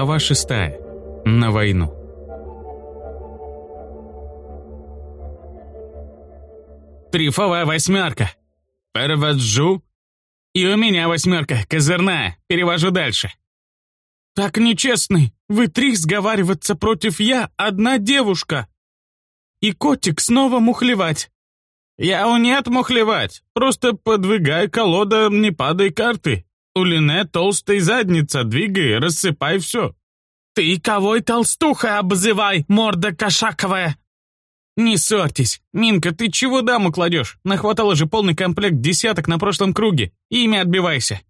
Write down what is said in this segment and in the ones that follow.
Глава 6. На войну. Трифовая восьмерка. Перевожу. И у меня восьмерка, козырная. Перевожу дальше. Так нечестный. Вы три сговариваться против я, одна девушка. И котик снова мухлевать. Я у нет мухлевать. Просто подвигай колода, не падай карты. У Лине толстая задница, двигай, рассыпай все. Ты кого и толстуха обзывай, морда кошаковая. Не ссорьтесь. Минка, ты чего даму кладешь? Нахватала же полный комплект десяток на прошлом круге. Имя отбивайся.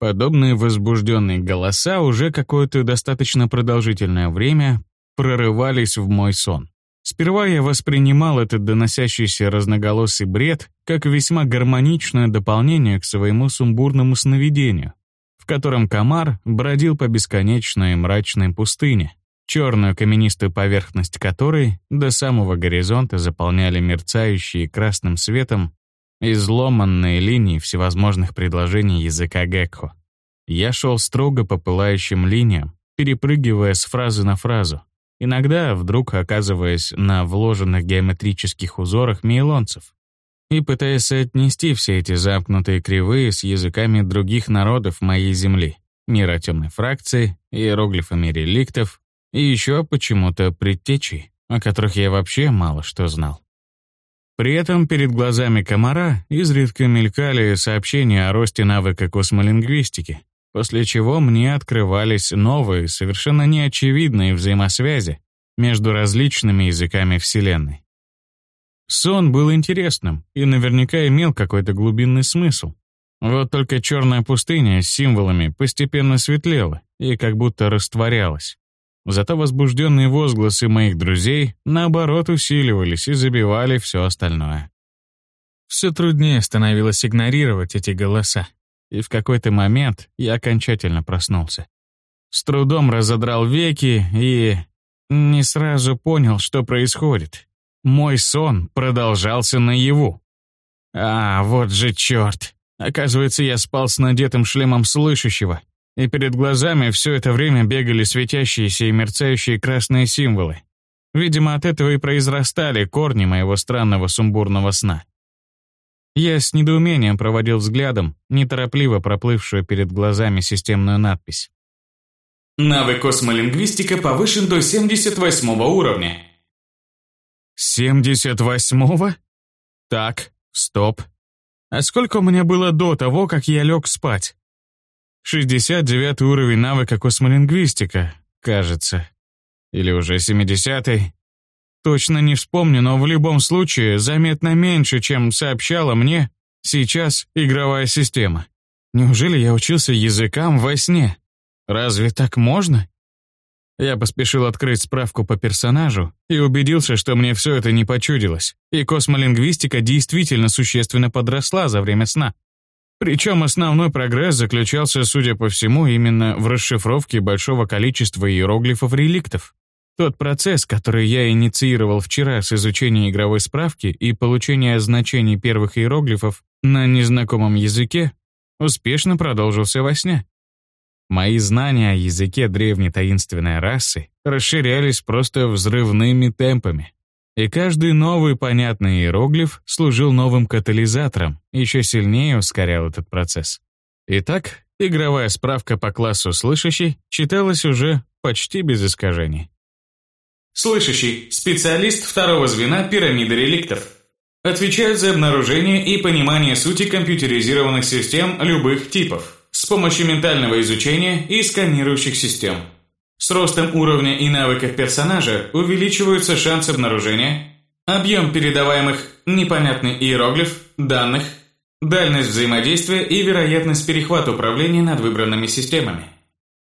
Подобные возбужденные голоса уже какое-то достаточно продолжительное время прорывались в мой сон. Сперва я воспринимал этот доносящийся разноголосый бред как весьма гармоничное дополнение к своему сумбурному сновидению, в котором комар бродил по бесконечной мрачной пустыне, черную каменистую поверхность которой до самого горизонта заполняли мерцающие красным светом изломанные линии всевозможных предложений языка Гекхо. Я шел строго по пылающим линиям, перепрыгивая с фразы на фразу, иногда вдруг оказываясь на вложенных геометрических узорах мейлонцев и пытаясь соотнести все эти замкнутые кривые с языками других народов моей земли, мира темной фракции, иероглифами реликтов и еще почему-то предтечей, о которых я вообще мало что знал. При этом перед глазами комара изредка мелькали сообщения о росте навыка космолингвистики, после чего мне открывались новые, совершенно неочевидные взаимосвязи между различными языками Вселенной. Сон был интересным и наверняка имел какой-то глубинный смысл. Вот только черная пустыня с символами постепенно светлела и как будто растворялась. Зато возбужденные возгласы моих друзей, наоборот, усиливались и забивали все остальное. Все труднее становилось игнорировать эти голоса и в какой-то момент я окончательно проснулся. С трудом разодрал веки и не сразу понял, что происходит. Мой сон продолжался наяву. А, вот же черт. Оказывается, я спал с надетым шлемом слышащего, и перед глазами все это время бегали светящиеся и мерцающие красные символы. Видимо, от этого и произрастали корни моего странного сумбурного сна. Я с недоумением проводил взглядом неторопливо проплывшую перед глазами системную надпись. Навык космолингвистика повышен до 78 уровня. 78-го? Так, стоп. А сколько у меня было до того, как я лег спать? 69 уровень навыка космолингвистика, кажется. Или уже 70-й. Точно не вспомню, но в любом случае заметно меньше, чем сообщала мне сейчас игровая система. Неужели я учился языкам во сне? Разве так можно? Я поспешил открыть справку по персонажу и убедился, что мне все это не почудилось, и космолингвистика действительно существенно подросла за время сна. Причем основной прогресс заключался, судя по всему, именно в расшифровке большого количества иероглифов-реликтов. Тот процесс, который я инициировал вчера с изучения игровой справки и получения значений первых иероглифов на незнакомом языке, успешно продолжился во сне. Мои знания о языке древней таинственной расы расширялись просто взрывными темпами. И каждый новый понятный иероглиф служил новым катализатором, еще сильнее ускорял этот процесс. Итак, игровая справка по классу слышащий читалась уже почти без искажений. Слышащий – специалист второго звена пирамиды реликтов. Отвечает за обнаружение и понимание сути компьютеризированных систем любых типов с помощью ментального изучения и сканирующих систем. С ростом уровня и навыков персонажа увеличиваются шансы обнаружения, объем передаваемых непонятный иероглиф, данных, дальность взаимодействия и вероятность перехвата управления над выбранными системами.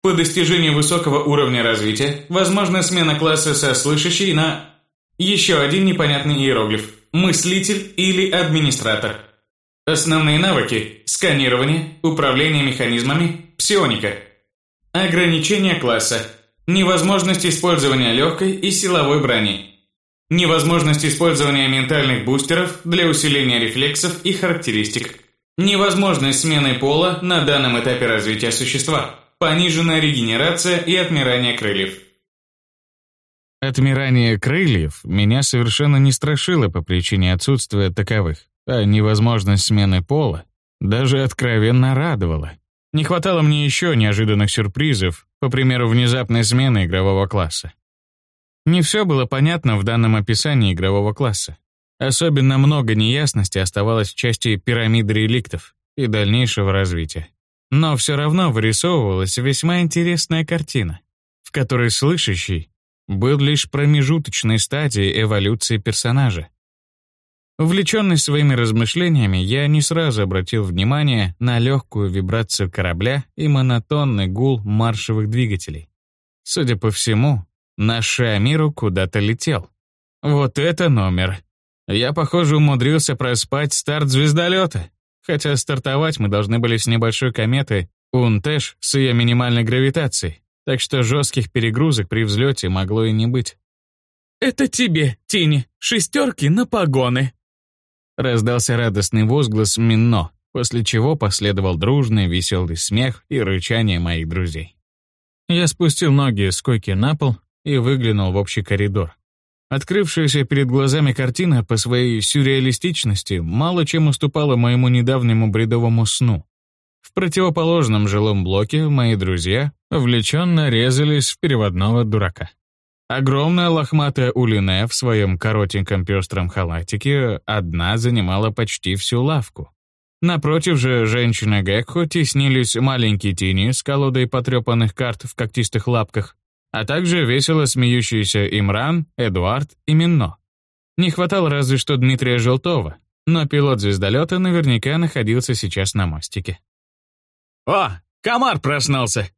По достижению высокого уровня развития возможна смена класса со слышащей на еще один непонятный иероглиф – мыслитель или администратор. Основные навыки – сканирование, управление механизмами, псионика. Ограничение класса – невозможность использования легкой и силовой брони. Невозможность использования ментальных бустеров для усиления рефлексов и характеристик. Невозможность смены пола на данном этапе развития существа – пониженная регенерация и отмирание крыльев. Отмирание крыльев меня совершенно не страшило по причине отсутствия таковых, а невозможность смены пола даже откровенно радовала. Не хватало мне еще неожиданных сюрпризов, по примеру внезапной смены игрового класса. Не все было понятно в данном описании игрового класса. Особенно много неясности оставалось в части пирамиды реликтов и дальнейшего развития. Но все равно вырисовывалась весьма интересная картина, в которой слышащий был лишь промежуточной стадией эволюции персонажа. Увлеченный своими размышлениями, я не сразу обратил внимание на легкую вибрацию корабля и монотонный гул маршевых двигателей. Судя по всему, наш Шиамиру куда-то летел. Вот это номер. Я, похоже, умудрился проспать старт звездолета. Хотя стартовать мы должны были с небольшой кометы Унтэш с ее минимальной гравитацией, так что жестких перегрузок при взлете могло и не быть. «Это тебе, Тини, шестерки на погоны!» Раздался радостный возглас Минно, после чего последовал дружный веселый смех и рычание моих друзей. Я спустил ноги с койки на пол и выглянул в общий коридор. Открывшаяся перед глазами картина по своей сюрреалистичности мало чем уступала моему недавнему бредовому сну. В противоположном жилом блоке мои друзья увлеченно резались в переводного дурака. Огромная лохматая Улине в своем коротеньком пестром халатике одна занимала почти всю лавку. Напротив же женщины Гекхо теснились маленькие тени с колодой потрепанных карт в когтистых лапках, а также весело смеющиеся Имран, Эдуард и Минно. Не хватало разве что Дмитрия Желтова, но пилот звездолета наверняка находился сейчас на мостике. «О, комар проснулся!»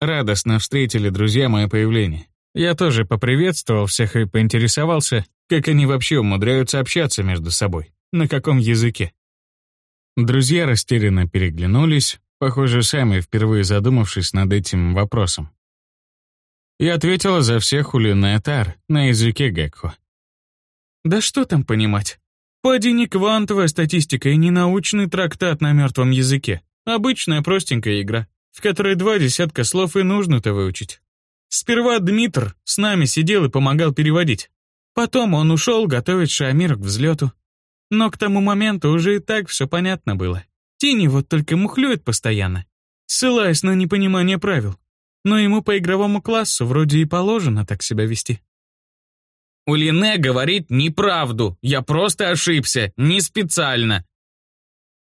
Радостно встретили друзья мое появление. Я тоже поприветствовал всех и поинтересовался, как они вообще умудряются общаться между собой, на каком языке. Друзья растерянно переглянулись, похоже, сами впервые задумавшись над этим вопросом и ответила за всех Улинетар на языке Гекхо. «Да что там понимать? Поди не квантовая статистика и не научный трактат на мертвом языке. Обычная простенькая игра, в которой два десятка слов и нужно-то выучить. Сперва Дмитр с нами сидел и помогал переводить. Потом он ушел готовить Шамир к взлету. Но к тому моменту уже и так все понятно было. Тини вот только мухлюет постоянно, ссылаясь на непонимание правил но ему по игровому классу вроде и положено так себя вести. Улине говорит неправду. Я просто ошибся, не специально.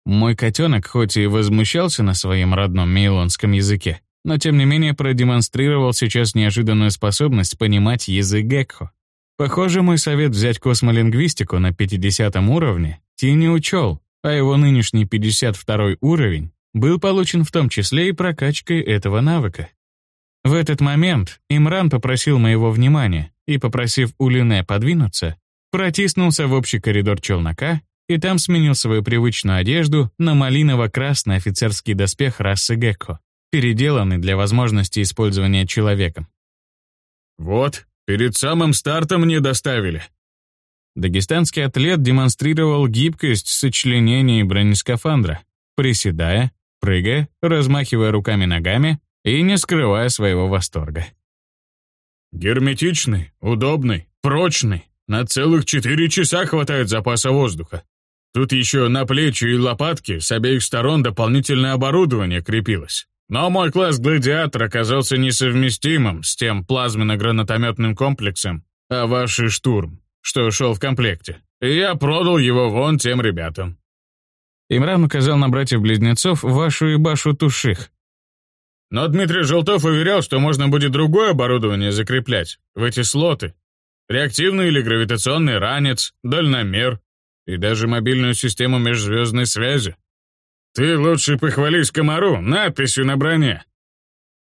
Мой котенок хоть и возмущался на своем родном мейлонском языке, но тем не менее продемонстрировал сейчас неожиданную способность понимать язык Гекхо. Похоже, мой совет взять космолингвистику на 50 уровне Ти не учел, а его нынешний 52 уровень был получен в том числе и прокачкой этого навыка. В этот момент Имран попросил моего внимания и, попросив Улине подвинуться, протиснулся в общий коридор челнока и там сменил свою привычную одежду на малиново-красный офицерский доспех расы Гекко, переделанный для возможности использования человеком. «Вот, перед самым стартом мне доставили». Дагестанский атлет демонстрировал гибкость сочленения бронескафандра, приседая, прыгая, размахивая руками-ногами и не скрывая своего восторга. «Герметичный, удобный, прочный. На целых четыре часа хватает запаса воздуха. Тут еще на плечи и лопатки с обеих сторон дополнительное оборудование крепилось. Но мой класс «Гладиатор» оказался несовместимым с тем плазменно-гранатометным комплексом а ваш «Штурм», что шел в комплекте. И я продал его вон тем ребятам. Имран указал на братьев-близнецов Вашу и Башу Туших, но Дмитрий Желтов уверял, что можно будет другое оборудование закреплять в эти слоты. Реактивный или гравитационный ранец, дальномер и даже мобильную систему межзвездной связи. Ты лучше похвались комару надписью на броне.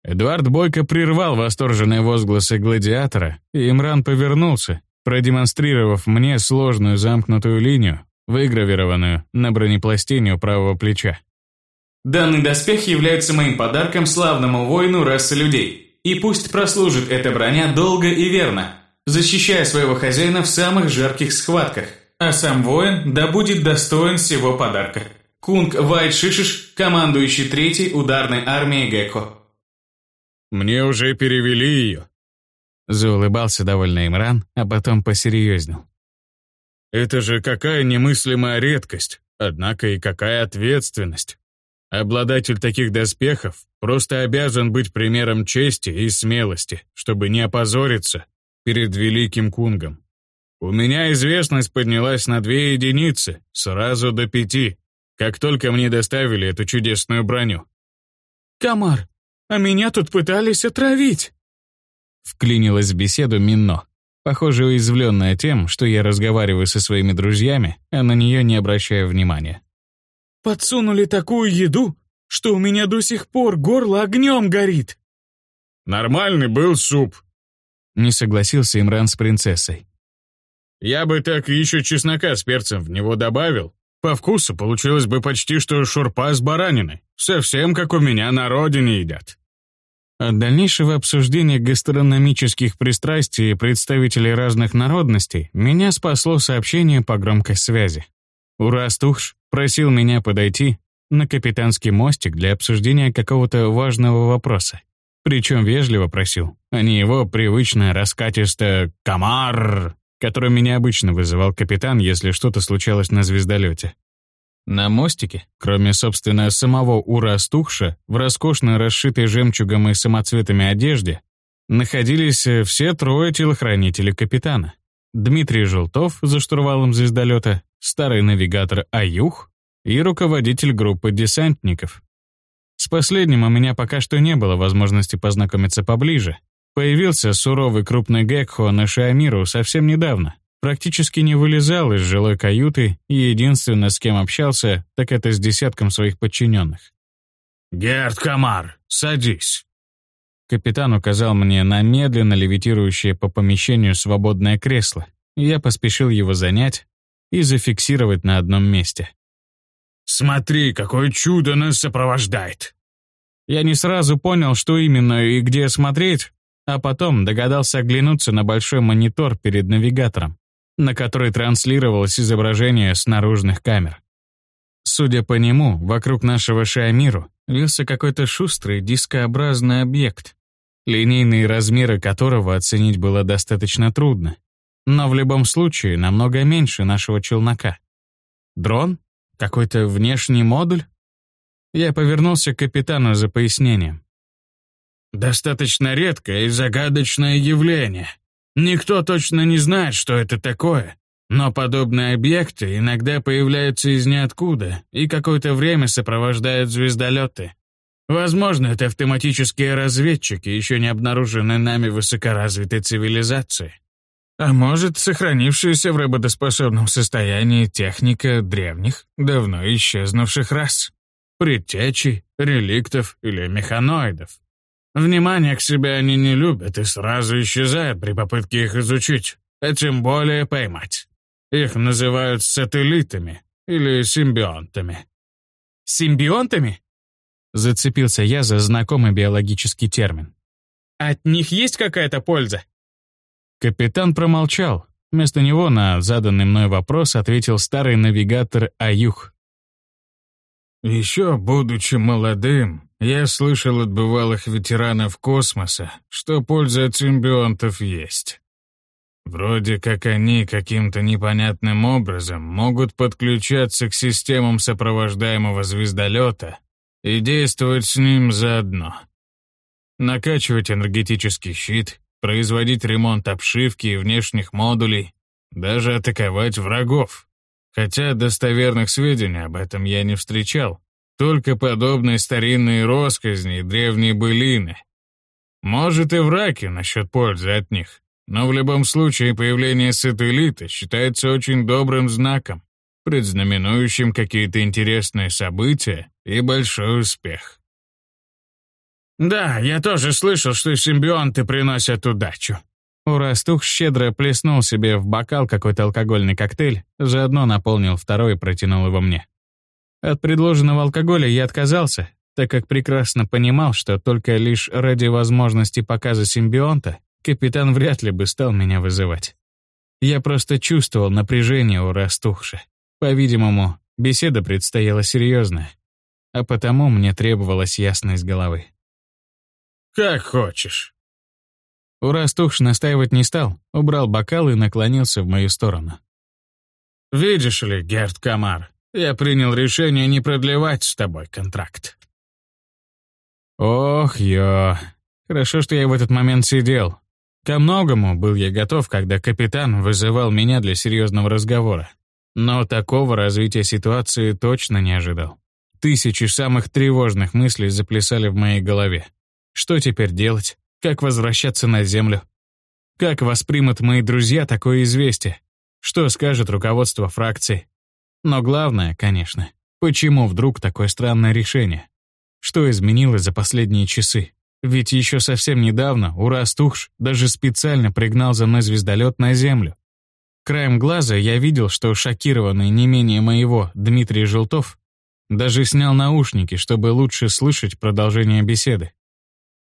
Эдуард Бойко прервал восторженные возгласы гладиатора, и Имран повернулся, продемонстрировав мне сложную замкнутую линию, выгравированную на бронепластине у правого плеча. Данный доспех является моим подарком славному воину расы людей. И пусть прослужит эта броня долго и верно, защищая своего хозяина в самых жарких схватках. А сам воин да будет достоин всего подарка. Кунг Вайт Шишиш, командующий третьей ударной армией Гекко. Мне уже перевели ее». Заулыбался довольно Имран, а потом посерьезнел. «Это же какая немыслимая редкость, однако и какая ответственность. Обладатель таких доспехов просто обязан быть примером чести и смелости, чтобы не опозориться перед великим кунгом. У меня известность поднялась на две единицы, сразу до пяти, как только мне доставили эту чудесную броню. «Комар, а меня тут пытались отравить!» Вклинилась в беседу Минно. Похоже, уязвленная тем, что я разговариваю со своими друзьями, а на нее не обращаю внимания. «Подсунули такую еду, что у меня до сих пор горло огнем горит!» «Нормальный был суп», — не согласился Имран с принцессой. «Я бы так еще чеснока с перцем в него добавил. По вкусу получилось бы почти что шурпа с бараниной. Совсем как у меня на родине едят». От дальнейшего обсуждения гастрономических пристрастий представителей разных народностей меня спасло сообщение по громкой связи. Урастухш просил меня подойти на капитанский мостик для обсуждения какого-то важного вопроса. Причем вежливо просил, а не его привычное раскатистое «комар», которым меня обычно вызывал капитан, если что-то случалось на звездолете. На мостике, кроме, собственно, самого Ура Стухша, в роскошно расшитой жемчугом и самоцветами одежде, находились э, все трое телохранителей капитана. Дмитрий Желтов за штурвалом звездолета, старый навигатор Аюх и руководитель группы десантников. С последним у меня пока что не было возможности познакомиться поближе. Появился суровый крупный Гекхо на Шиамиру совсем недавно, Практически не вылезал из жилой каюты и единственное, с кем общался, так это с десятком своих подчиненных. «Герд Камар, садись!» Капитан указал мне на медленно левитирующее по помещению свободное кресло, и я поспешил его занять и зафиксировать на одном месте. «Смотри, какое чудо нас сопровождает!» Я не сразу понял, что именно и где смотреть, а потом догадался оглянуться на большой монитор перед навигатором на которой транслировалось изображение с наружных камер. Судя по нему, вокруг нашего Шиамиру вился какой-то шустрый дискообразный объект, линейные размеры которого оценить было достаточно трудно, но в любом случае намного меньше нашего челнока. Дрон? Какой-то внешний модуль? Я повернулся к капитану за пояснением. «Достаточно редкое и загадочное явление», Никто точно не знает, что это такое, но подобные объекты иногда появляются из ниоткуда и какое-то время сопровождают звездолеты. Возможно, это автоматические разведчики, еще не обнаруженные нами высокоразвитой цивилизации. А может, сохранившаяся в работоспособном состоянии техника древних, давно исчезнувших рас. Предтечей, реликтов или механоидов. Внимание к себе они не любят и сразу исчезают при попытке их изучить, а тем более поймать. Их называют сателлитами или симбионтами. Симбионтами? Зацепился я за знакомый биологический термин. От них есть какая-то польза? Капитан промолчал. Вместо него на заданный мной вопрос ответил старый навигатор Аюх. «Еще будучи молодым, я слышал от бывалых ветеранов космоса, что польза от симбионтов есть. Вроде как они каким-то непонятным образом могут подключаться к системам сопровождаемого звездолета и действовать с ним заодно. Накачивать энергетический щит, производить ремонт обшивки и внешних модулей, даже атаковать врагов. Хотя достоверных сведений об этом я не встречал. Только подобные старинные росказни и древние былины. Может и враки насчет пользы от них, но в любом случае появление сателлита считается очень добрым знаком, предзнаменующим какие-то интересные события и большой успех. «Да, я тоже слышал, что симбионты приносят удачу». Урастух щедро плеснул себе в бокал какой-то алкогольный коктейль, заодно наполнил второй и протянул его мне. От предложенного алкоголя я отказался, так как прекрасно понимал, что только лишь ради возможности показа симбионта капитан вряд ли бы стал меня вызывать. Я просто чувствовал напряжение у растухши. По-видимому, беседа предстояла серьезная, а потому мне требовалась ясность головы. «Как хочешь». Урастухш настаивать не стал, убрал бокал и наклонился в мою сторону. «Видишь ли, Герд Камар, я принял решение не продлевать с тобой контракт». Ох, ё. Хорошо, что я в этот момент сидел. Ко многому был я готов, когда капитан вызывал меня для серьезного разговора. Но такого развития ситуации точно не ожидал. Тысячи самых тревожных мыслей заплясали в моей голове. Что теперь делать? Как возвращаться на Землю? Как воспримут мои друзья такое известие? Что скажет руководство фракции? Но главное, конечно, почему вдруг такое странное решение? Что изменилось за последние часы? Ведь еще совсем недавно Урас Тухш даже специально пригнал за мной звездолет на Землю. Краем глаза я видел, что шокированный не менее моего Дмитрий Желтов даже снял наушники, чтобы лучше слышать продолжение беседы.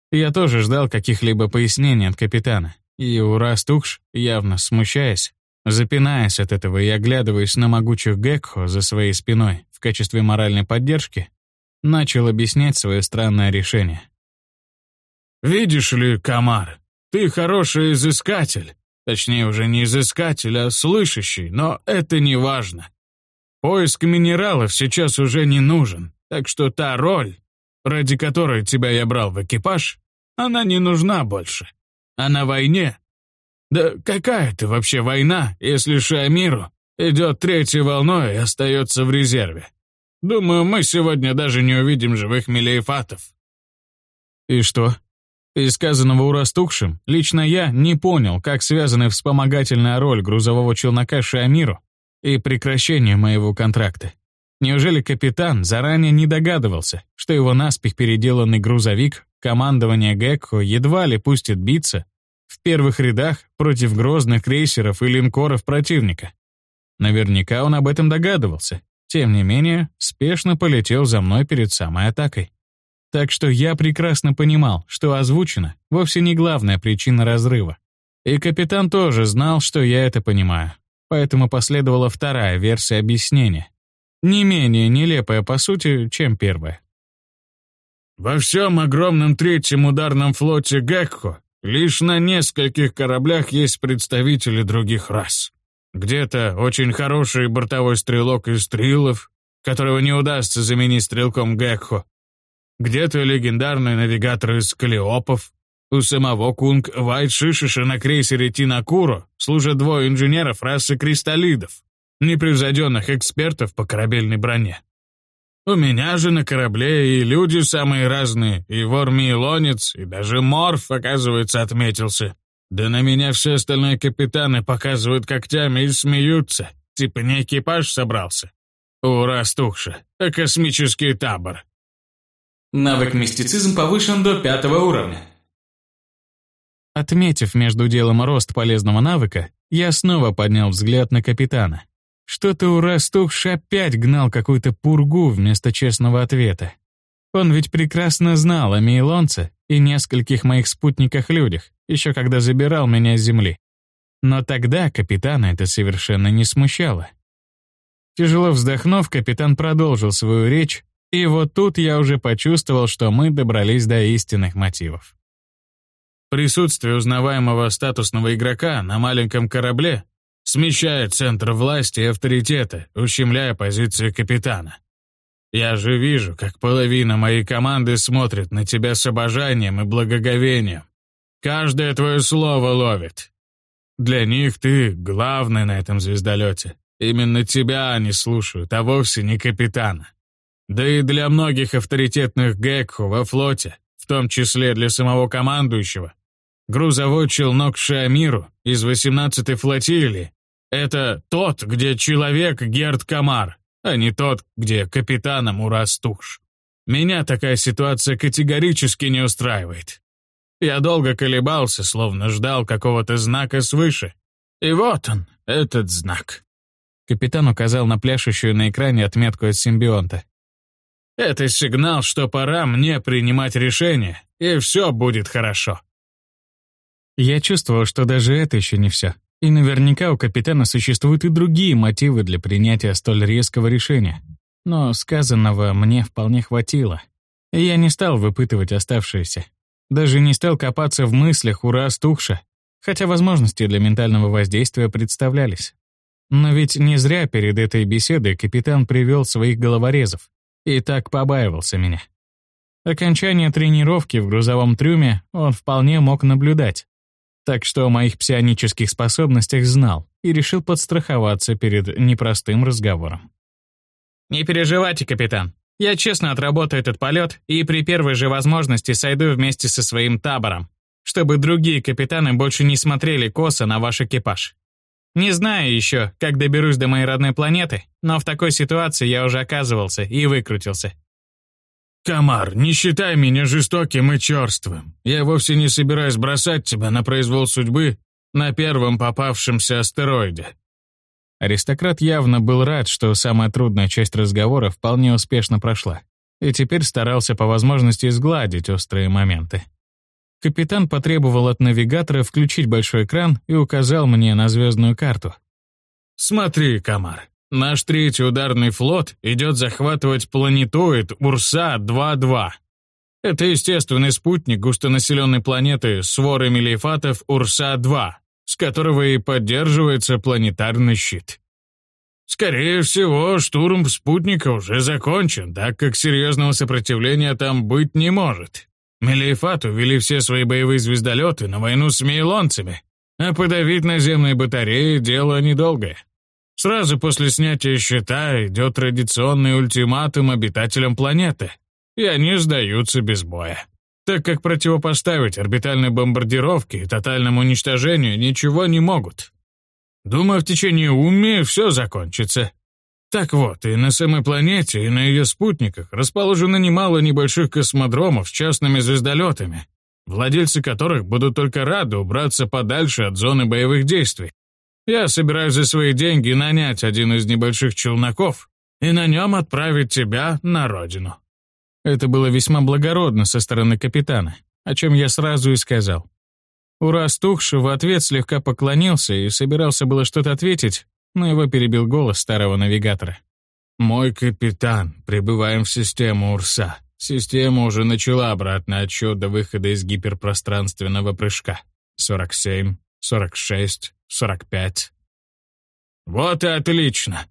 Я тоже ждал каких-либо пояснений от капитана, и Урас Тухш, явно смущаясь, запинаясь от этого и оглядываясь на могучих Гекхо за своей спиной в качестве моральной поддержки, начал объяснять свое странное решение. «Видишь ли, Камар, ты хороший изыскатель. Точнее, уже не изыскатель, а слышащий, но это не важно. Поиск минералов сейчас уже не нужен, так что та роль, ради которой тебя я брал в экипаж, она не нужна больше. А на войне? Да какая ты вообще война, если Шамиру идет третьей волной и остается в резерве? Думаю, мы сегодня даже не увидим живых мелиефатов. И что? Из сказанного урастухшим, лично я не понял, как связаны вспомогательная роль грузового челнока Шамиру и прекращение моего контракта. Неужели капитан заранее не догадывался, что его наспех переделанный грузовик командование Гекко едва ли пустит биться в первых рядах против грозных крейсеров и линкоров противника? Наверняка он об этом догадывался. Тем не менее, спешно полетел за мной перед самой атакой. Так что я прекрасно понимал, что озвучено вовсе не главная причина разрыва. И капитан тоже знал, что я это понимаю. Поэтому последовала вторая версия объяснения, не менее нелепая по сути, чем первая. Во всем огромном третьем ударном флоте Гекко лишь на нескольких кораблях есть представители других рас. Где-то очень хороший бортовой стрелок из Трилов, которого не удастся заменить стрелком Гекхо. Где-то легендарный навигатор из Калиопов. У самого Кунг Вайт Шишиша на крейсере Тинакуро служат двое инженеров расы кристаллидов непревзойденных экспертов по корабельной броне. У меня же на корабле и люди самые разные, и вор Милонец, и даже Морф, оказывается, отметился. Да на меня все остальные капитаны показывают когтями и смеются, типа не экипаж собрался. Ура, стухша, а космический табор. Навык мистицизм повышен до пятого уровня. Отметив между делом рост полезного навыка, я снова поднял взгляд на капитана. Что-то у Растухш опять гнал какую-то пургу вместо честного ответа. Он ведь прекрасно знал о Мейлонце и нескольких моих спутниках-людях, еще когда забирал меня с земли. Но тогда капитана это совершенно не смущало. Тяжело вздохнув, капитан продолжил свою речь, и вот тут я уже почувствовал, что мы добрались до истинных мотивов. Присутствие узнаваемого статусного игрока на маленьком корабле смещает центр власти и авторитета, ущемляя позицию капитана. Я же вижу, как половина моей команды смотрит на тебя с обожанием и благоговением. Каждое твое слово ловит. Для них ты главный на этом звездолете. Именно тебя они слушают, а вовсе не капитана. Да и для многих авторитетных Гекху во флоте, в том числе для самого командующего, грузовой челнок Шиамиру из 18-й флотилии это тот, где человек Герд Камар, а не тот, где капитаном Урастуш. Меня такая ситуация категорически не устраивает. Я долго колебался, словно ждал какого-то знака свыше. И вот он, этот знак. Капитан указал на пляшущую на экране отметку от симбионта. Это сигнал, что пора мне принимать решение, и все будет хорошо. Я чувствовал, что даже это еще не все. И наверняка у капитана существуют и другие мотивы для принятия столь резкого решения. Но сказанного мне вполне хватило. Я не стал выпытывать оставшиеся. Даже не стал копаться в мыслях ура стухша, хотя возможности для ментального воздействия представлялись. Но ведь не зря перед этой беседой капитан привел своих головорезов и так побаивался меня. Окончание тренировки в грузовом трюме он вполне мог наблюдать, так что о моих псионических способностях знал и решил подстраховаться перед непростым разговором. «Не переживайте, капитан. Я честно отработаю этот полет и при первой же возможности сойду вместе со своим табором, чтобы другие капитаны больше не смотрели косо на ваш экипаж. Не знаю еще, как доберусь до моей родной планеты, но в такой ситуации я уже оказывался и выкрутился. «Комар, не считай меня жестоким и черствым. Я вовсе не собираюсь бросать тебя на произвол судьбы на первом попавшемся астероиде». Аристократ явно был рад, что самая трудная часть разговора вполне успешно прошла, и теперь старался по возможности сгладить острые моменты. Капитан потребовал от навигатора включить большой экран и указал мне на звездную карту. «Смотри, Комар, наш третий ударный флот идет захватывать планетоид Урса-2-2. Это естественный спутник густонаселенной планеты своры мелиефатов Урса-2, с которого и поддерживается планетарный щит. Скорее всего, штурм спутника уже закончен, так как серьезного сопротивления там быть не может. Мелиефат увели все свои боевые звездолеты на войну с мейлонцами, а подавить наземные батареи — дело недолгое. Сразу после снятия щита идет традиционный ультиматум обитателям планеты, и они сдаются без боя. Так как противопоставить орбитальной бомбардировке и тотальному уничтожению ничего не могут. Думаю, в течение уми все закончится. Так вот, и на самой планете, и на ее спутниках расположено немало небольших космодромов с частными звездолетами, владельцы которых будут только рады убраться подальше от зоны боевых действий. Я собираюсь за свои деньги нанять один из небольших челноков и на нем отправить тебя на родину». Это было весьма благородно со стороны капитана, о чем я сразу и сказал. Ура Стухши в ответ слегка поклонился и собирался было что-то ответить, но его перебил голос старого навигатора. «Мой капитан, прибываем в систему Урса. Система уже начала обратный отсчет до выхода из гиперпространственного прыжка. 47, 46, 45». «Вот и отлично!»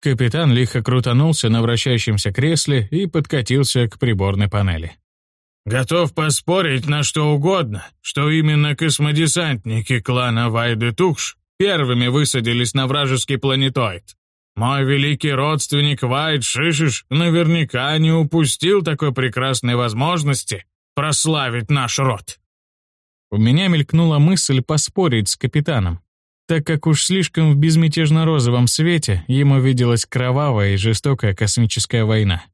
Капитан лихо крутанулся на вращающемся кресле и подкатился к приборной панели. «Готов поспорить на что угодно, что именно космодесантники клана Вайды Тухш первыми высадились на вражеский планетоид. Мой великий родственник Вайт Шишиш наверняка не упустил такой прекрасной возможности прославить наш род. У меня мелькнула мысль поспорить с капитаном, так как уж слишком в безмятежно-розовом свете ему виделась кровавая и жестокая космическая война.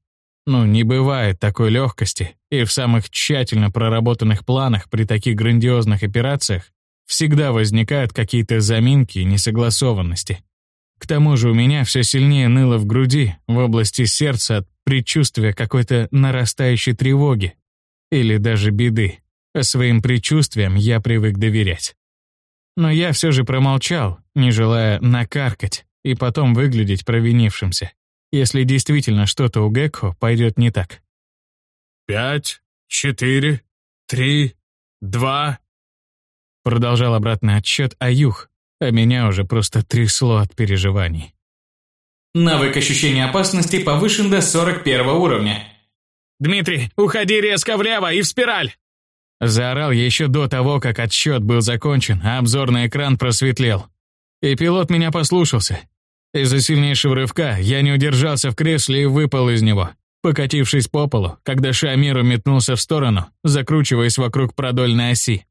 Ну, не бывает такой легкости, и в самых тщательно проработанных планах при таких грандиозных операциях всегда возникают какие-то заминки и несогласованности. К тому же у меня все сильнее ныло в груди, в области сердца от предчувствия какой-то нарастающей тревоги или даже беды. А своим предчувствиям я привык доверять. Но я все же промолчал, не желая накаркать и потом выглядеть провинившимся, если действительно что-то у Гекко пойдет не так. «Пять, четыре, три, два, Продолжал обратный отсчет Аюх, а меня уже просто трясло от переживаний. Навык ощущения опасности повышен до 41 уровня. «Дмитрий, уходи резко влево и в спираль!» Заорал я еще до того, как отсчет был закончен, а обзорный экран просветлел. И пилот меня послушался. Из-за сильнейшего рывка я не удержался в кресле и выпал из него, покатившись по полу, когда Шамиру метнулся в сторону, закручиваясь вокруг продольной оси.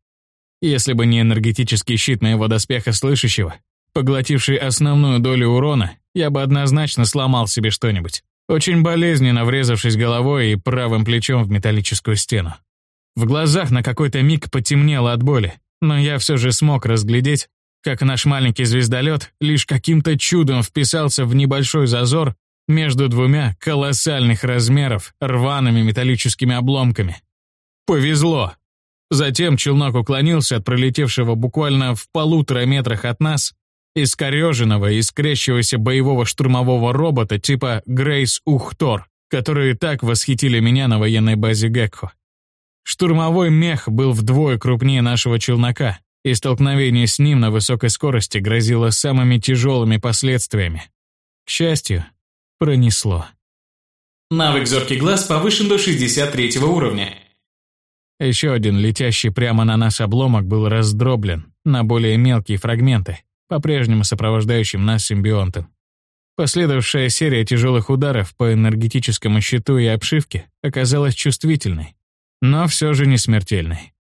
Если бы не энергетический щит моего доспеха слышащего, поглотивший основную долю урона, я бы однозначно сломал себе что-нибудь, очень болезненно врезавшись головой и правым плечом в металлическую стену. В глазах на какой-то миг потемнело от боли, но я все же смог разглядеть, как наш маленький звездолет лишь каким-то чудом вписался в небольшой зазор между двумя колоссальных размеров рваными металлическими обломками. Повезло, Затем челнок уклонился от пролетевшего буквально в полутора метрах от нас искореженного и искрящегося боевого штурмового робота типа Грейс Ухтор, которые так восхитили меня на военной базе Гекхо. Штурмовой мех был вдвое крупнее нашего челнока, и столкновение с ним на высокой скорости грозило самыми тяжелыми последствиями. К счастью, пронесло. Навык «Зоркий глаз» повышен до 63 уровня. Еще один летящий прямо на нас обломок был раздроблен на более мелкие фрагменты, по-прежнему сопровождающим нас симбионтом. Последовавшая серия тяжелых ударов по энергетическому щиту и обшивке оказалась чувствительной, но все же не смертельной.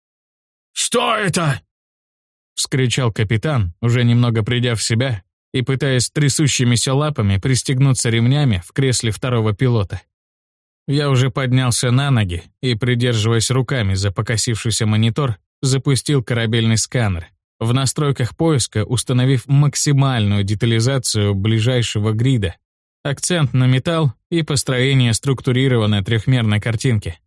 «Что это?» — вскричал капитан, уже немного придя в себя и пытаясь трясущимися лапами пристегнуться ремнями в кресле второго пилота. Я уже поднялся на ноги и, придерживаясь руками за покосившийся монитор, запустил корабельный сканер, в настройках поиска установив максимальную детализацию ближайшего грида, акцент на металл и построение структурированной трехмерной картинки.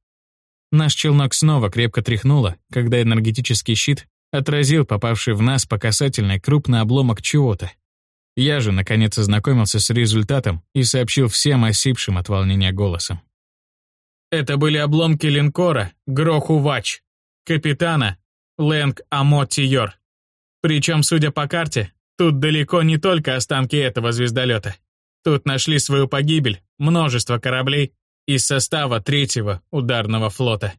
Наш челнок снова крепко тряхнуло, когда энергетический щит отразил попавший в нас по касательной крупный обломок чего-то. Я же, наконец, ознакомился с результатом и сообщил всем осипшим от волнения голосом. Это были обломки линкора Грохувач, капитана Лэнг Амотиор. Причем, судя по карте, тут далеко не только останки этого звездолета. Тут нашли свою погибель множество кораблей из состава третьего ударного флота.